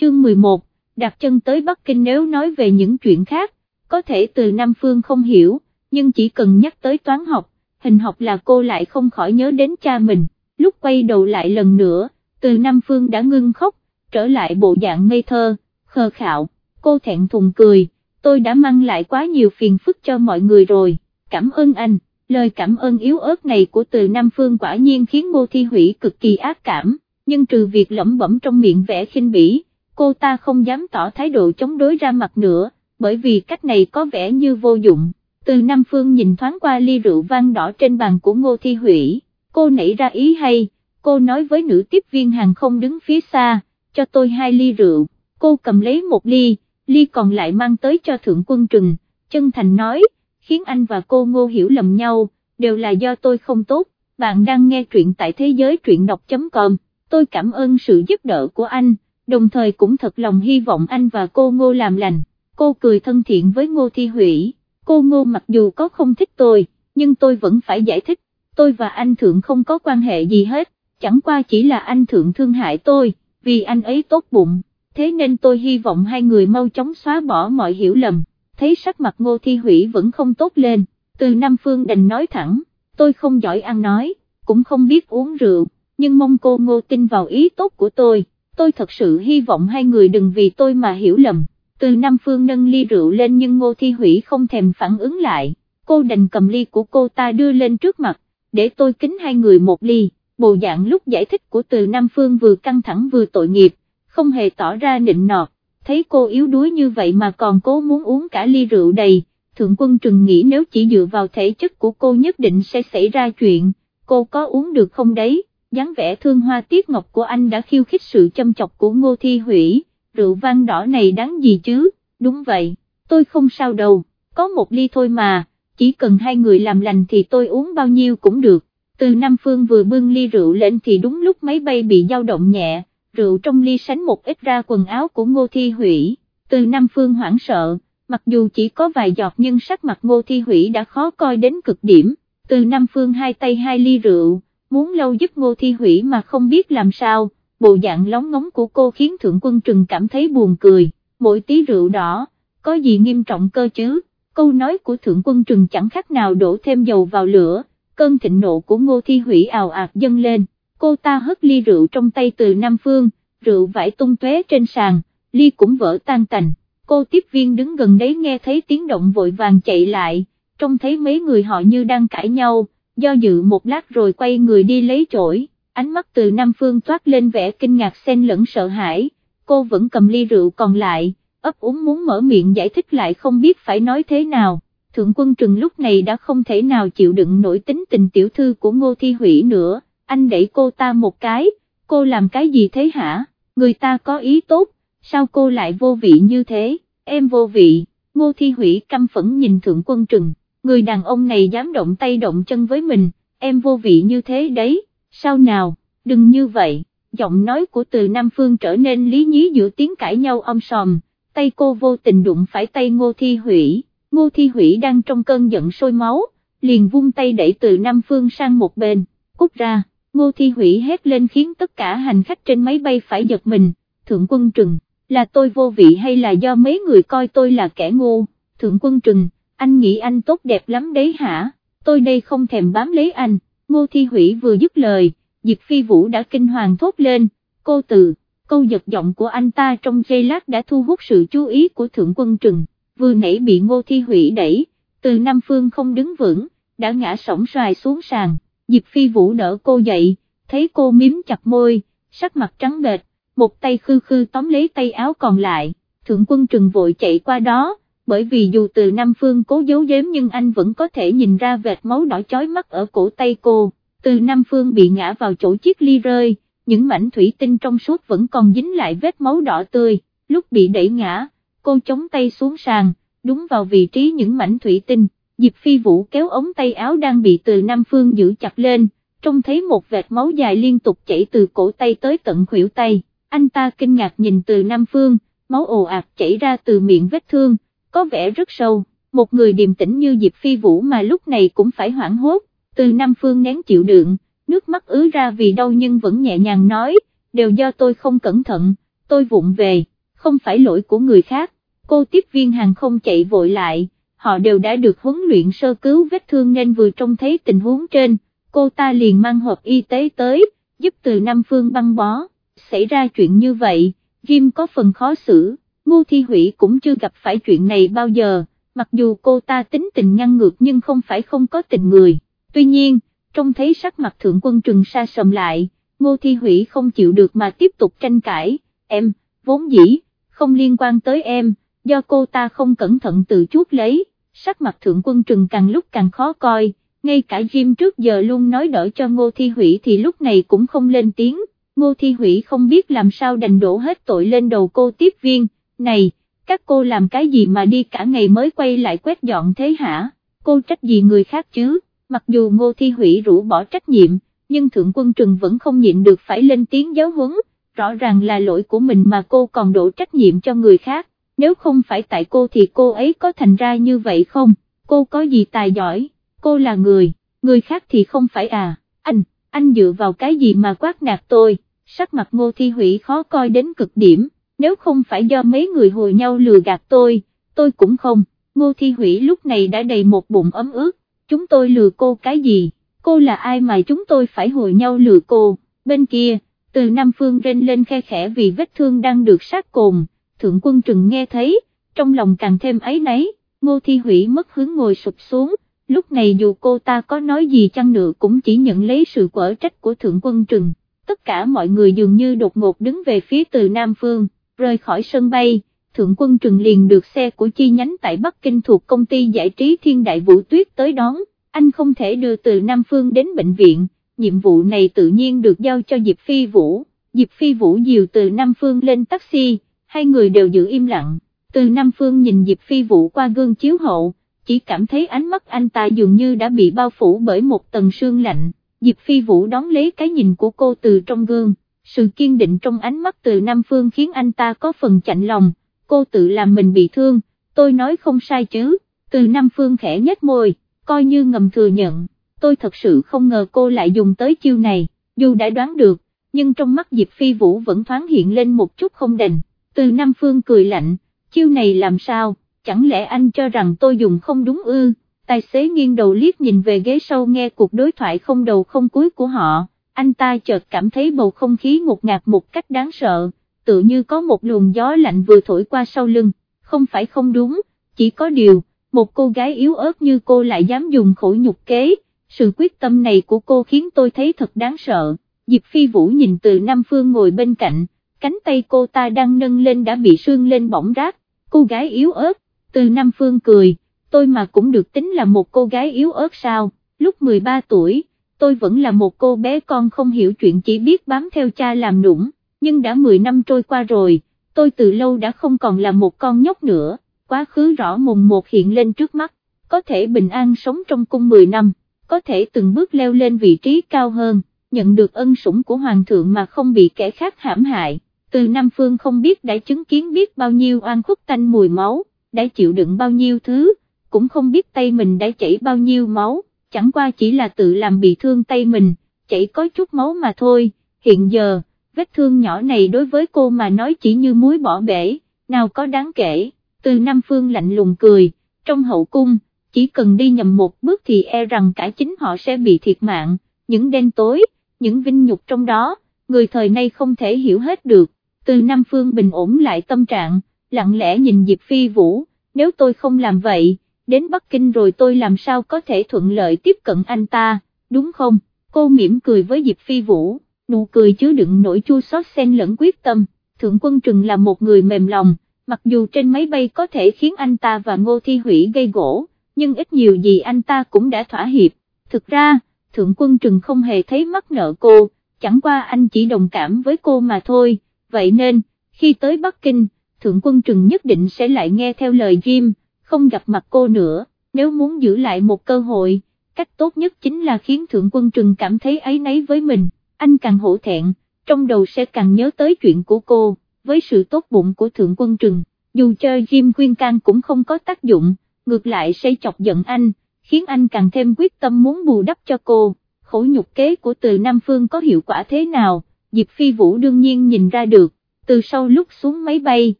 chương 11, đặt chân tới Bắc Kinh nếu nói về những chuyện khác, có thể từ Nam Phương không hiểu, nhưng chỉ cần nhắc tới toán học, hình học là cô lại không khỏi nhớ đến cha mình, lúc quay đầu lại lần nữa, từ Nam Phương đã ngưng khóc, trở lại bộ dạng ngây thơ, khờ khạo, cô thẹn thùng cười, tôi đã mang lại quá nhiều phiền phức cho mọi người rồi, cảm ơn anh, lời cảm ơn yếu ớt này của từ Nam Phương quả nhiên khiến Ngô Thi Hủy cực kỳ ác cảm, nhưng trừ việc lẩm bẩm trong miệng vẻ khinh bỉ, cô ta không dám tỏ thái độ chống đối ra mặt nữa, bởi vì cách này có vẻ như vô dụng. Từ Nam Phương nhìn thoáng qua ly rượu vang đỏ trên bàn của Ngô Thi Hủy, cô nảy ra ý hay, cô nói với nữ tiếp viên hàng không đứng phía xa, cho tôi hai ly rượu, cô cầm lấy một ly, ly còn lại mang tới cho Thượng Quân Trừng, chân thành nói, khiến anh và cô Ngô hiểu lầm nhau, đều là do tôi không tốt, bạn đang nghe truyện tại thế giới truyện đọc.com, tôi cảm ơn sự giúp đỡ của anh, đồng thời cũng thật lòng hy vọng anh và cô Ngô làm lành, cô cười thân thiện với Ngô Thi Hủy, cô Ngô mặc dù có không thích tôi, nhưng tôi vẫn phải giải thích, tôi và anh Thượng không có quan hệ gì hết, chẳng qua chỉ là anh Thượng thương hại tôi, vì anh ấy tốt bụng, thế nên tôi hy vọng hai người mau chóng xóa bỏ mọi hiểu lầm, thấy sắc mặt Ngô Thi Hủy vẫn không tốt lên, từ Nam Phương đành nói thẳng, tôi không giỏi ăn nói, cũng không biết uống rượu, nhưng mong cô Ngô tin vào ý tốt của tôi tôi thật sự hy vọng hai người đừng vì tôi mà hiểu lầm, từ Nam Phương nâng ly rượu lên nhưng Ngô Thi Hủy không thèm phản ứng lại, cô đành cầm ly của cô ta đưa lên trước mặt, để tôi kính hai người một ly, bộ dạng lúc giải thích của từ Nam Phương vừa căng thẳng vừa tội nghiệp, không hề tỏ ra nịnh nọt, thấy cô yếu đuối như vậy mà còn cố muốn uống cả ly rượu đầy, Thượng Quân Trừng nghĩ nếu chỉ dựa vào thể chất của cô nhất định sẽ xảy ra chuyện, cô có uống được không đấy? Dáng vẻ thương hoa tiết ngọc của anh đã khiêu khích sự châm chọc của Ngô Thi Hủy, rượu vang đỏ này đáng gì chứ, đúng vậy, tôi không sao đâu, có một ly thôi mà, chỉ cần hai người làm lành thì tôi uống bao nhiêu cũng được, từ Nam Phương vừa bưng ly rượu lên thì đúng lúc máy bay bị dao động nhẹ, rượu trong ly sánh một ít ra quần áo của Ngô Thi Hủy, từ Nam Phương hoảng sợ, mặc dù chỉ có vài giọt nhưng sắc mặt Ngô Thi Hủy đã khó coi đến cực điểm, từ Nam Phương hai tay hai ly rượu muốn lâu giúp ngô thi hủy mà không biết làm sao, bộ dạng lóng ngóng của cô khiến thượng quân trừng cảm thấy buồn cười, mỗi tí rượu đỏ, có gì nghiêm trọng cơ chứ, câu nói của thượng quân trừng chẳng khác nào đổ thêm dầu vào lửa, cơn thịnh nộ của ngô thi hủy ào ạt dâng lên, cô ta hất ly rượu trong tay từ Nam Phương, rượu vải tung tóe trên sàn, ly cũng vỡ tan tành, cô tiếp viên đứng gần đấy nghe thấy tiếng động vội vàng chạy lại, trông thấy mấy người họ như đang cãi nhau, do dự một lát rồi quay người đi lấy chổi, ánh mắt từ Nam Phương toát lên vẻ kinh ngạc xen lẫn sợ hãi, cô vẫn cầm ly rượu còn lại, ấp úng muốn mở miệng giải thích lại không biết phải nói thế nào. Thượng quân trừng lúc này đã không thể nào chịu đựng nổi tính tình tiểu thư của Ngô Thi Hủy nữa, anh đẩy cô ta một cái, cô làm cái gì thế hả, người ta có ý tốt, sao cô lại vô vị như thế, em vô vị, Ngô Thi Hủy căm phẫn nhìn thượng quân trừng, người đàn ông này dám động tay động chân với mình, em vô vị như thế đấy, sao nào, đừng như vậy, giọng nói của từ Nam Phương trở nên lý nhí giữa tiếng cãi nhau om sòm, tay cô vô tình đụng phải tay Ngô Thi Hủy, Ngô Thi Hủy đang trong cơn giận sôi máu, liền vung tay đẩy từ Nam Phương sang một bên, cút ra, Ngô Thi Hủy hét lên khiến tất cả hành khách trên máy bay phải giật mình, Thượng Quân Trừng, là tôi vô vị hay là do mấy người coi tôi là kẻ ngu, Thượng Quân Trừng, anh nghĩ anh tốt đẹp lắm đấy hả, tôi đây không thèm bám lấy anh, ngô thi hủy vừa dứt lời, Diệp Phi Vũ đã kinh hoàng thốt lên, cô từ, câu giật giọng của anh ta trong giây lát đã thu hút sự chú ý của Thượng Quân Trừng, vừa nãy bị ngô thi hủy đẩy, từ Nam Phương không đứng vững, đã ngã sổng xoài xuống sàn, Diệp Phi Vũ đỡ cô dậy, thấy cô miếm chặt môi, sắc mặt trắng bệch, một tay khư khư tóm lấy tay áo còn lại, Thượng Quân Trừng vội chạy qua đó, bởi vì dù từ Nam Phương cố giấu giếm nhưng anh vẫn có thể nhìn ra vệt máu đỏ chói mắt ở cổ tay cô, từ Nam Phương bị ngã vào chỗ chiếc ly rơi, những mảnh thủy tinh trong suốt vẫn còn dính lại vết máu đỏ tươi, lúc bị đẩy ngã, cô chống tay xuống sàn, đúng vào vị trí những mảnh thủy tinh, Diệp Phi Vũ kéo ống tay áo đang bị từ Nam Phương giữ chặt lên, trông thấy một vệt máu dài liên tục chảy từ cổ tay tới tận khuỷu tay, anh ta kinh ngạc nhìn từ Nam Phương, máu ồ ạt chảy ra từ miệng vết thương có vẻ rất sâu, một người điềm tĩnh như Diệp Phi Vũ mà lúc này cũng phải hoảng hốt, từ Nam Phương nén chịu đựng, nước mắt ứ ra vì đau nhưng vẫn nhẹ nhàng nói, đều do tôi không cẩn thận, tôi vụng về, không phải lỗi của người khác, cô tiếp viên hàng không chạy vội lại, họ đều đã được huấn luyện sơ cứu vết thương nên vừa trông thấy tình huống trên, cô ta liền mang hộp y tế tới, giúp từ Nam Phương băng bó, xảy ra chuyện như vậy, Jim có phần khó xử, Ngô Thi Hủy cũng chưa gặp phải chuyện này bao giờ, mặc dù cô ta tính tình ngăn ngược nhưng không phải không có tình người, tuy nhiên, trông thấy sắc mặt thượng quân trừng sa sầm lại, Ngô Thi Hủy không chịu được mà tiếp tục tranh cãi, em, vốn dĩ, không liên quan tới em, do cô ta không cẩn thận tự chuốt lấy, sắc mặt thượng quân trừng càng lúc càng khó coi, ngay cả Jim trước giờ luôn nói đỡ cho Ngô Thi Hủy thì lúc này cũng không lên tiếng, Ngô Thi Hủy không biết làm sao đành đổ hết tội lên đầu cô tiếp viên, này, các cô làm cái gì mà đi cả ngày mới quay lại quét dọn thế hả, cô trách gì người khác chứ, mặc dù Ngô Thi Hủy rủ bỏ trách nhiệm, nhưng Thượng Quân Trừng vẫn không nhịn được phải lên tiếng giáo huấn, rõ ràng là lỗi của mình mà cô còn đổ trách nhiệm cho người khác, nếu không phải tại cô thì cô ấy có thành ra như vậy không, cô có gì tài giỏi, cô là người, người khác thì không phải à, anh, anh dựa vào cái gì mà quát nạt tôi, sắc mặt Ngô Thi Hủy khó coi đến cực điểm nếu không phải do mấy người hồi nhau lừa gạt tôi, tôi cũng không, ngô thi hủy lúc này đã đầy một bụng ấm ướt, chúng tôi lừa cô cái gì, cô là ai mà chúng tôi phải hồi nhau lừa cô, bên kia, từ Nam Phương rên lên khe khẽ vì vết thương đang được sát cồn, thượng quân trừng nghe thấy, trong lòng càng thêm ấy nấy, ngô thi hủy mất hướng ngồi sụp xuống, lúc này dù cô ta có nói gì chăng nữa cũng chỉ nhận lấy sự quở trách của thượng quân trừng, tất cả mọi người dường như đột ngột đứng về phía từ Nam Phương rời khỏi sân bay, Thượng quân Trừng liền được xe của chi nhánh tại Bắc Kinh thuộc công ty giải trí Thiên Đại Vũ Tuyết tới đón, anh không thể đưa từ Nam Phương đến bệnh viện, nhiệm vụ này tự nhiên được giao cho Diệp Phi Vũ, Diệp Phi Vũ dìu từ Nam Phương lên taxi, hai người đều giữ im lặng, từ Nam Phương nhìn Diệp Phi Vũ qua gương chiếu hậu, chỉ cảm thấy ánh mắt anh ta dường như đã bị bao phủ bởi một tầng sương lạnh, Diệp Phi Vũ đón lấy cái nhìn của cô từ trong gương sự kiên định trong ánh mắt từ Nam Phương khiến anh ta có phần chạnh lòng, cô tự làm mình bị thương, tôi nói không sai chứ, từ Nam Phương khẽ nhếch môi, coi như ngầm thừa nhận, tôi thật sự không ngờ cô lại dùng tới chiêu này, dù đã đoán được, nhưng trong mắt Diệp Phi Vũ vẫn thoáng hiện lên một chút không đành, từ Nam Phương cười lạnh, chiêu này làm sao, chẳng lẽ anh cho rằng tôi dùng không đúng ư, tài xế nghiêng đầu liếc nhìn về ghế sau nghe cuộc đối thoại không đầu không cuối của họ anh ta chợt cảm thấy bầu không khí ngột ngạt một cách đáng sợ, tự như có một luồng gió lạnh vừa thổi qua sau lưng, không phải không đúng, chỉ có điều, một cô gái yếu ớt như cô lại dám dùng khổ nhục kế, sự quyết tâm này của cô khiến tôi thấy thật đáng sợ, Diệp Phi Vũ nhìn từ Nam Phương ngồi bên cạnh, cánh tay cô ta đang nâng lên đã bị sương lên bỏng rát, cô gái yếu ớt, từ Nam Phương cười, tôi mà cũng được tính là một cô gái yếu ớt sao, lúc 13 tuổi tôi vẫn là một cô bé con không hiểu chuyện chỉ biết bám theo cha làm nũng, nhưng đã 10 năm trôi qua rồi, tôi từ lâu đã không còn là một con nhóc nữa, quá khứ rõ mùng một hiện lên trước mắt, có thể bình an sống trong cung 10 năm, có thể từng bước leo lên vị trí cao hơn, nhận được ân sủng của hoàng thượng mà không bị kẻ khác hãm hại, từ Nam Phương không biết đã chứng kiến biết bao nhiêu oan khuất tanh mùi máu, đã chịu đựng bao nhiêu thứ, cũng không biết tay mình đã chảy bao nhiêu máu chẳng qua chỉ là tự làm bị thương tay mình, chảy có chút máu mà thôi, hiện giờ, vết thương nhỏ này đối với cô mà nói chỉ như muối bỏ bể, nào có đáng kể, từ Nam Phương lạnh lùng cười, trong hậu cung, chỉ cần đi nhầm một bước thì e rằng cả chính họ sẽ bị thiệt mạng, những đen tối, những vinh nhục trong đó, người thời nay không thể hiểu hết được, từ Nam Phương bình ổn lại tâm trạng, lặng lẽ nhìn Diệp Phi Vũ, nếu tôi không làm vậy, đến Bắc Kinh rồi tôi làm sao có thể thuận lợi tiếp cận anh ta, đúng không, cô mỉm cười với Diệp Phi Vũ, nụ cười chứa đựng nỗi chua xót xen lẫn quyết tâm, Thượng Quân Trừng là một người mềm lòng, mặc dù trên máy bay có thể khiến anh ta và Ngô Thi Hủy gây gỗ, nhưng ít nhiều gì anh ta cũng đã thỏa hiệp, thực ra, Thượng Quân Trừng không hề thấy mắc nợ cô, chẳng qua anh chỉ đồng cảm với cô mà thôi, vậy nên, khi tới Bắc Kinh, Thượng Quân Trừng nhất định sẽ lại nghe theo lời Jim, không gặp mặt cô nữa, nếu muốn giữ lại một cơ hội, cách tốt nhất chính là khiến Thượng Quân Trừng cảm thấy ấy nấy với mình, anh càng hổ thẹn, trong đầu sẽ càng nhớ tới chuyện của cô, với sự tốt bụng của Thượng Quân Trừng, dù cho Jim khuyên can cũng không có tác dụng, ngược lại sẽ chọc giận anh, khiến anh càng thêm quyết tâm muốn bù đắp cho cô, khổ nhục kế của từ Nam Phương có hiệu quả thế nào, Diệp Phi Vũ đương nhiên nhìn ra được, từ sau lúc xuống máy bay,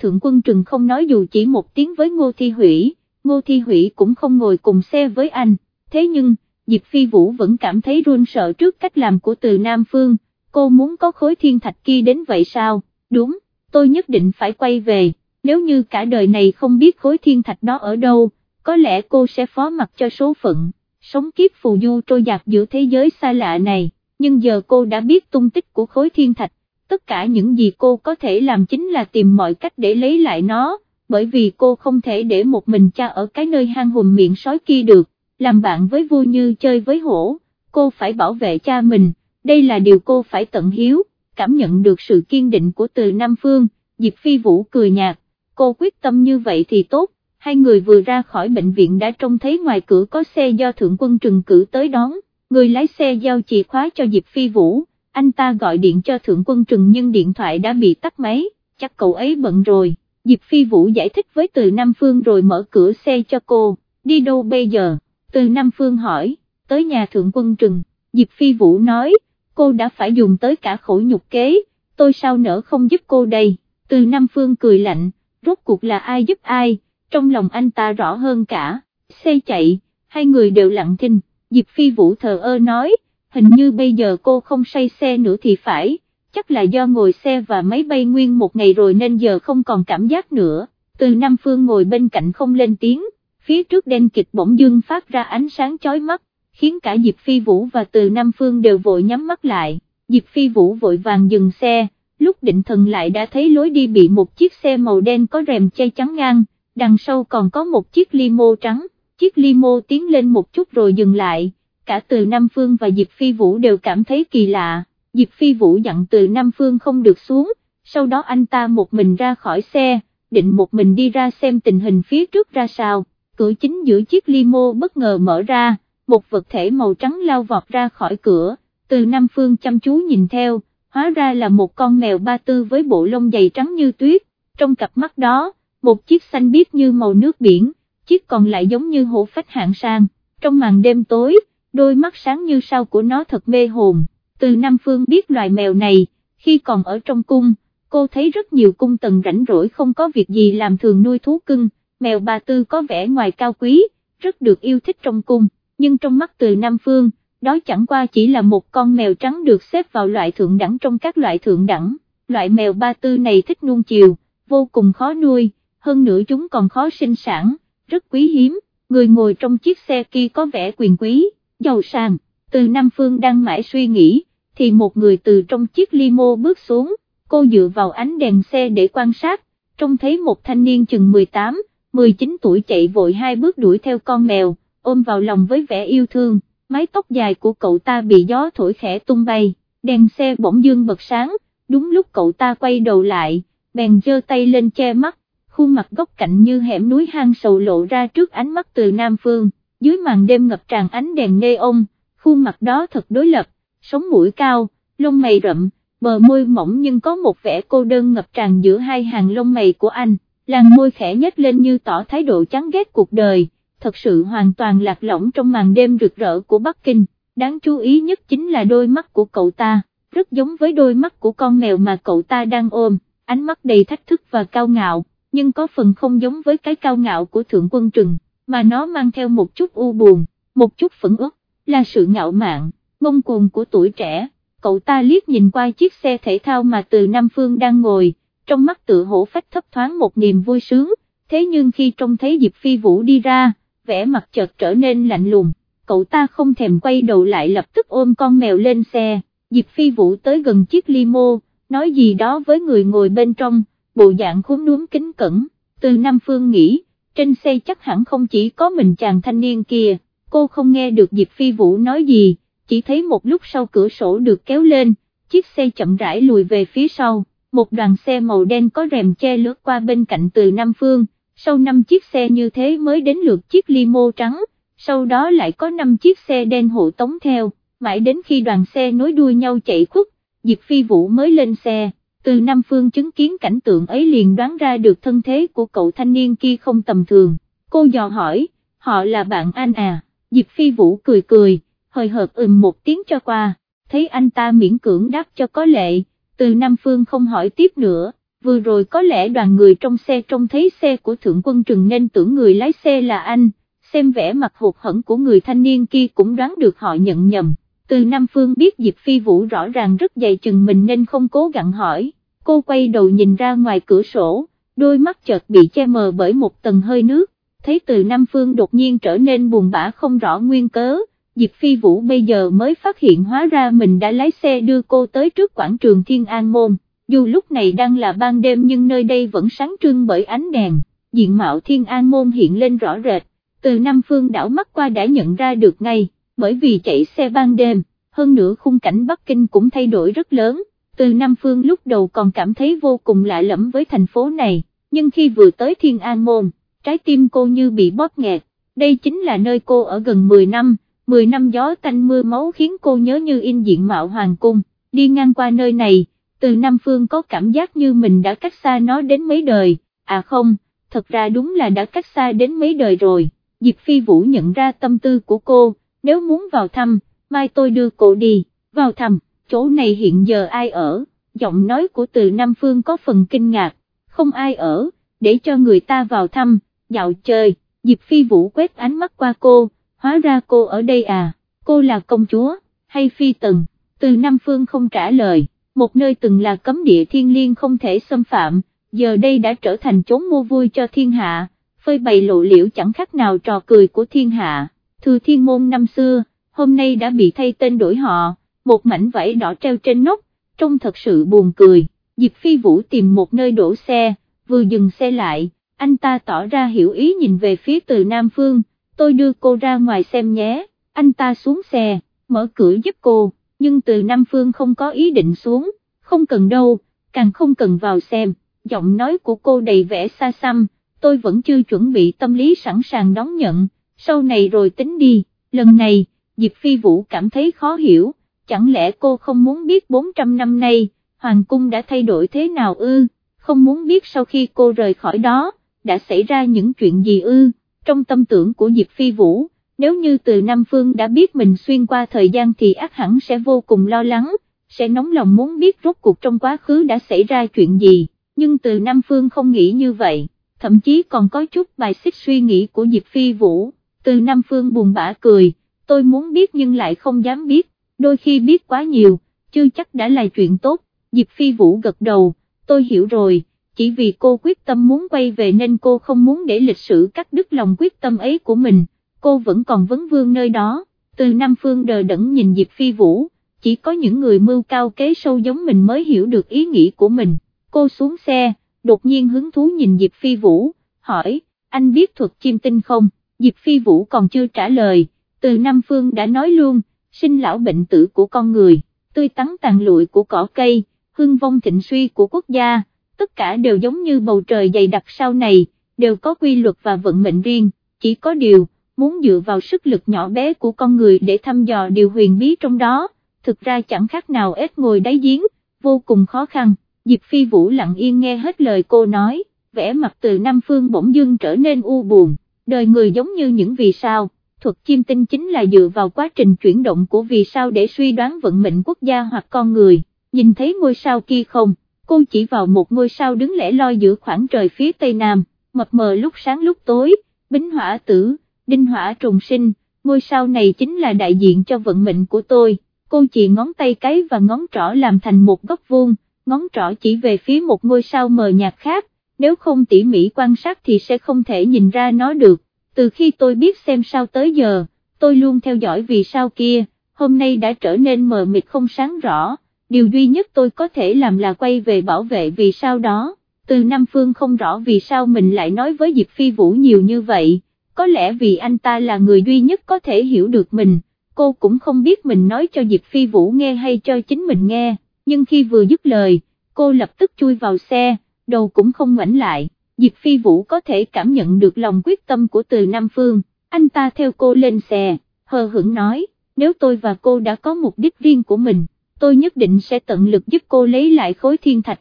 Thượng Quân Trừng không nói dù chỉ một tiếng với Ngô Thi Hủy, Ngô Thi Hủy cũng không ngồi cùng xe với anh, thế nhưng, Diệp Phi Vũ vẫn cảm thấy run sợ trước cách làm của từ Nam Phương, cô muốn có khối thiên thạch kia đến vậy sao, đúng, tôi nhất định phải quay về, nếu như cả đời này không biết khối thiên thạch đó ở đâu, có lẽ cô sẽ phó mặc cho số phận, sống kiếp phù du trôi dạt giữa thế giới xa lạ này, nhưng giờ cô đã biết tung tích của khối thiên thạch, tất cả những gì cô có thể làm chính là tìm mọi cách để lấy lại nó, bởi vì cô không thể để một mình cha ở cái nơi hang hùm miệng sói kia được, làm bạn với vua như chơi với hổ, cô phải bảo vệ cha mình, đây là điều cô phải tận hiếu, cảm nhận được sự kiên định của từ Nam Phương, Diệp Phi Vũ cười nhạt, cô quyết tâm như vậy thì tốt, hai người vừa ra khỏi bệnh viện đã trông thấy ngoài cửa có xe do Thượng quân Trừng cử tới đón, người lái xe giao chìa khóa cho Diệp Phi Vũ, anh ta gọi điện cho Thượng quân Trừng nhưng điện thoại đã bị tắt máy, chắc cậu ấy bận rồi, Diệp Phi Vũ giải thích với từ Nam Phương rồi mở cửa xe cho cô, đi đâu bây giờ, từ Nam Phương hỏi, tới nhà Thượng quân Trừng, Diệp Phi Vũ nói, cô đã phải dùng tới cả khổ nhục kế, tôi sao nỡ không giúp cô đây, từ Nam Phương cười lạnh, rốt cuộc là ai giúp ai, trong lòng anh ta rõ hơn cả, xe chạy, hai người đều lặng thinh, Diệp Phi Vũ thờ ơ nói, hình như bây giờ cô không say xe nữa thì phải, chắc là do ngồi xe và máy bay nguyên một ngày rồi nên giờ không còn cảm giác nữa, từ Nam Phương ngồi bên cạnh không lên tiếng, phía trước đen kịch bỗng dưng phát ra ánh sáng chói mắt, khiến cả Diệp Phi Vũ và từ Nam Phương đều vội nhắm mắt lại, Diệp Phi Vũ vội vàng dừng xe, lúc định thần lại đã thấy lối đi bị một chiếc xe màu đen có rèm che chắn ngang, đằng sau còn có một chiếc limo trắng, chiếc limo tiến lên một chút rồi dừng lại, cả từ Nam Phương và Diệp Phi Vũ đều cảm thấy kỳ lạ, Diệp Phi Vũ dặn từ Nam Phương không được xuống, sau đó anh ta một mình ra khỏi xe, định một mình đi ra xem tình hình phía trước ra sao, cửa chính giữa chiếc limo bất ngờ mở ra, một vật thể màu trắng lao vọt ra khỏi cửa, từ Nam Phương chăm chú nhìn theo, hóa ra là một con mèo ba tư với bộ lông dày trắng như tuyết, trong cặp mắt đó, một chiếc xanh biếc như màu nước biển, chiếc còn lại giống như hổ phách hạng sang, trong màn đêm tối, đôi mắt sáng như sao của nó thật mê hồn, từ Nam Phương biết loài mèo này, khi còn ở trong cung, cô thấy rất nhiều cung tần rảnh rỗi không có việc gì làm thường nuôi thú cưng, mèo bà Tư có vẻ ngoài cao quý, rất được yêu thích trong cung, nhưng trong mắt từ Nam Phương, đó chẳng qua chỉ là một con mèo trắng được xếp vào loại thượng đẳng trong các loại thượng đẳng, loại mèo ba tư này thích nuông chiều, vô cùng khó nuôi, hơn nữa chúng còn khó sinh sản, rất quý hiếm, người ngồi trong chiếc xe kia có vẻ quyền quý, giàu sang, từ Nam Phương đang mãi suy nghĩ, thì một người từ trong chiếc limo bước xuống, cô dựa vào ánh đèn xe để quan sát, trông thấy một thanh niên chừng 18, 19 tuổi chạy vội hai bước đuổi theo con mèo, ôm vào lòng với vẻ yêu thương, mái tóc dài của cậu ta bị gió thổi khẽ tung bay, đèn xe bỗng dương bật sáng, đúng lúc cậu ta quay đầu lại, bèn giơ tay lên che mắt, khuôn mặt góc cạnh như hẻm núi hang sầu lộ ra trước ánh mắt từ Nam Phương, dưới màn đêm ngập tràn ánh đèn neon, khuôn mặt đó thật đối lập, sống mũi cao, lông mày rậm, bờ môi mỏng nhưng có một vẻ cô đơn ngập tràn giữa hai hàng lông mày của anh, làn môi khẽ nhếch lên như tỏ thái độ chán ghét cuộc đời, thật sự hoàn toàn lạc lõng trong màn đêm rực rỡ của Bắc Kinh, đáng chú ý nhất chính là đôi mắt của cậu ta, rất giống với đôi mắt của con mèo mà cậu ta đang ôm, ánh mắt đầy thách thức và cao ngạo, nhưng có phần không giống với cái cao ngạo của Thượng Quân Trừng, mà nó mang theo một chút u buồn, một chút phẫn uất, là sự ngạo mạn, ngông cuồng của tuổi trẻ, cậu ta liếc nhìn qua chiếc xe thể thao mà từ Nam Phương đang ngồi, trong mắt tự hổ phách thấp thoáng một niềm vui sướng, thế nhưng khi trông thấy Diệp Phi Vũ đi ra, vẻ mặt chợt trở nên lạnh lùng, cậu ta không thèm quay đầu lại lập tức ôm con mèo lên xe, Diệp Phi Vũ tới gần chiếc limo, nói gì đó với người ngồi bên trong, bộ dạng khốn núm kính cẩn, từ Nam Phương nghĩ, trên xe chắc hẳn không chỉ có mình chàng thanh niên kia, cô không nghe được Diệp Phi Vũ nói gì, chỉ thấy một lúc sau cửa sổ được kéo lên, chiếc xe chậm rãi lùi về phía sau, một đoàn xe màu đen có rèm che lướt qua bên cạnh từ Nam Phương, sau 5 chiếc xe như thế mới đến lượt chiếc limo trắng, sau đó lại có 5 chiếc xe đen hộ tống theo, mãi đến khi đoàn xe nối đuôi nhau chạy khuất, Diệp Phi Vũ mới lên xe, từ Nam Phương chứng kiến cảnh tượng ấy liền đoán ra được thân thế của cậu thanh niên kia không tầm thường, cô dò hỏi, họ là bạn anh à, Diệp Phi Vũ cười cười, hơi hợt ừm một tiếng cho qua, thấy anh ta miễn cưỡng đáp cho có lệ, từ Nam Phương không hỏi tiếp nữa, vừa rồi có lẽ đoàn người trong xe trông thấy xe của Thượng Quân Trừng nên tưởng người lái xe là anh, xem vẻ mặt hụt hẫng của người thanh niên kia cũng đoán được họ nhận nhầm, từ Nam Phương biết Diệp Phi Vũ rõ ràng rất dày chừng mình nên không cố gắng hỏi, cô quay đầu nhìn ra ngoài cửa sổ, đôi mắt chợt bị che mờ bởi một tầng hơi nước, thấy từ Nam Phương đột nhiên trở nên buồn bã không rõ nguyên cớ, Diệp Phi Vũ bây giờ mới phát hiện hóa ra mình đã lái xe đưa cô tới trước quảng trường Thiên An Môn, dù lúc này đang là ban đêm nhưng nơi đây vẫn sáng trưng bởi ánh đèn, diện mạo Thiên An Môn hiện lên rõ rệt, từ Nam Phương đảo mắt qua đã nhận ra được ngay, bởi vì chạy xe ban đêm, hơn nữa khung cảnh Bắc Kinh cũng thay đổi rất lớn, từ Nam Phương lúc đầu còn cảm thấy vô cùng lạ lẫm với thành phố này, nhưng khi vừa tới Thiên An Môn, trái tim cô như bị bóp nghẹt, đây chính là nơi cô ở gần 10 năm, 10 năm gió tanh mưa máu khiến cô nhớ như in diện mạo hoàng cung, đi ngang qua nơi này, từ Nam Phương có cảm giác như mình đã cách xa nó đến mấy đời, à không, thật ra đúng là đã cách xa đến mấy đời rồi, Diệp Phi Vũ nhận ra tâm tư của cô, nếu muốn vào thăm, mai tôi đưa cô đi, vào thăm, chỗ này hiện giờ ai ở, giọng nói của từ Nam Phương có phần kinh ngạc, không ai ở, để cho người ta vào thăm, dạo chơi, Diệp Phi Vũ quét ánh mắt qua cô, hóa ra cô ở đây à, cô là công chúa, hay phi tần, từ Nam Phương không trả lời, một nơi từng là cấm địa thiên liêng không thể xâm phạm, giờ đây đã trở thành chốn mua vui cho thiên hạ, phơi bày lộ liễu chẳng khác nào trò cười của thiên hạ, thư thiên môn năm xưa, hôm nay đã bị thay tên đổi họ, một mảnh vải đỏ treo trên nóc, trông thật sự buồn cười, Diệp Phi Vũ tìm một nơi đổ xe, vừa dừng xe lại, anh ta tỏ ra hiểu ý nhìn về phía từ Nam Phương, tôi đưa cô ra ngoài xem nhé, anh ta xuống xe, mở cửa giúp cô, nhưng từ Nam Phương không có ý định xuống, không cần đâu, càng không cần vào xem, giọng nói của cô đầy vẻ xa xăm, tôi vẫn chưa chuẩn bị tâm lý sẵn sàng đón nhận, sau này rồi tính đi, lần này, Diệp Phi Vũ cảm thấy khó hiểu, chẳng lẽ cô không muốn biết 400 năm nay, Hoàng cung đã thay đổi thế nào ư, không muốn biết sau khi cô rời khỏi đó, đã xảy ra những chuyện gì ư, trong tâm tưởng của Diệp Phi Vũ, nếu như từ Nam Phương đã biết mình xuyên qua thời gian thì ác hẳn sẽ vô cùng lo lắng, sẽ nóng lòng muốn biết rốt cuộc trong quá khứ đã xảy ra chuyện gì, nhưng từ Nam Phương không nghĩ như vậy, thậm chí còn có chút bài xích suy nghĩ của Diệp Phi Vũ, từ Nam Phương buồn bã cười, tôi muốn biết nhưng lại không dám biết, đôi khi biết quá nhiều, chưa chắc đã là chuyện tốt, Diệp Phi Vũ gật đầu, tôi hiểu rồi, chỉ vì cô quyết tâm muốn quay về nên cô không muốn để lịch sử cắt đứt lòng quyết tâm ấy của mình, cô vẫn còn vấn vương nơi đó, từ Nam Phương đờ đẫn nhìn Diệp Phi Vũ, chỉ có những người mưu cao kế sâu giống mình mới hiểu được ý nghĩ của mình, cô xuống xe, đột nhiên hứng thú nhìn Diệp Phi Vũ, hỏi, anh biết thuật chim tinh không, Diệp Phi Vũ còn chưa trả lời, từ Nam Phương đã nói luôn, sinh lão bệnh tử của con người, tươi tắn tàn lụi của cỏ cây, hưng vong thịnh suy của quốc gia, tất cả đều giống như bầu trời dày đặc sau này, đều có quy luật và vận mệnh riêng, chỉ có điều, muốn dựa vào sức lực nhỏ bé của con người để thăm dò điều huyền bí trong đó, thực ra chẳng khác nào ếch ngồi đáy giếng, vô cùng khó khăn, Diệp Phi Vũ lặng yên nghe hết lời cô nói, vẻ mặt từ Nam Phương bỗng dưng trở nên u buồn, đời người giống như những vì sao, thuật chiêm tinh chính là dựa vào quá trình chuyển động của vì sao để suy đoán vận mệnh quốc gia hoặc con người, nhìn thấy ngôi sao kia không, cô chỉ vào một ngôi sao đứng lẻ loi giữa khoảng trời phía tây nam, mập mờ lúc sáng lúc tối, bính hỏa tử, đinh hỏa trùng sinh, ngôi sao này chính là đại diện cho vận mệnh của tôi, cô chỉ ngón tay cái và ngón trỏ làm thành một góc vuông, ngón trỏ chỉ về phía một ngôi sao mờ nhạt khác, nếu không tỉ mỉ quan sát thì sẽ không thể nhìn ra nó được, từ khi tôi biết xem sao tới giờ, tôi luôn theo dõi vì sao kia, hôm nay đã trở nên mờ mịt không sáng rõ. Điều duy nhất tôi có thể làm là quay về bảo vệ vì sao đó, từ Nam Phương không rõ vì sao mình lại nói với Diệp Phi Vũ nhiều như vậy, có lẽ vì anh ta là người duy nhất có thể hiểu được mình, cô cũng không biết mình nói cho Diệp Phi Vũ nghe hay cho chính mình nghe, nhưng khi vừa dứt lời, cô lập tức chui vào xe, đầu cũng không ngoảnh lại, Diệp Phi Vũ có thể cảm nhận được lòng quyết tâm của từ Nam Phương, anh ta theo cô lên xe, hờ hững nói, nếu tôi và cô đã có mục đích riêng của mình tôi nhất định sẽ tận lực giúp cô lấy lại khối thiên thạch,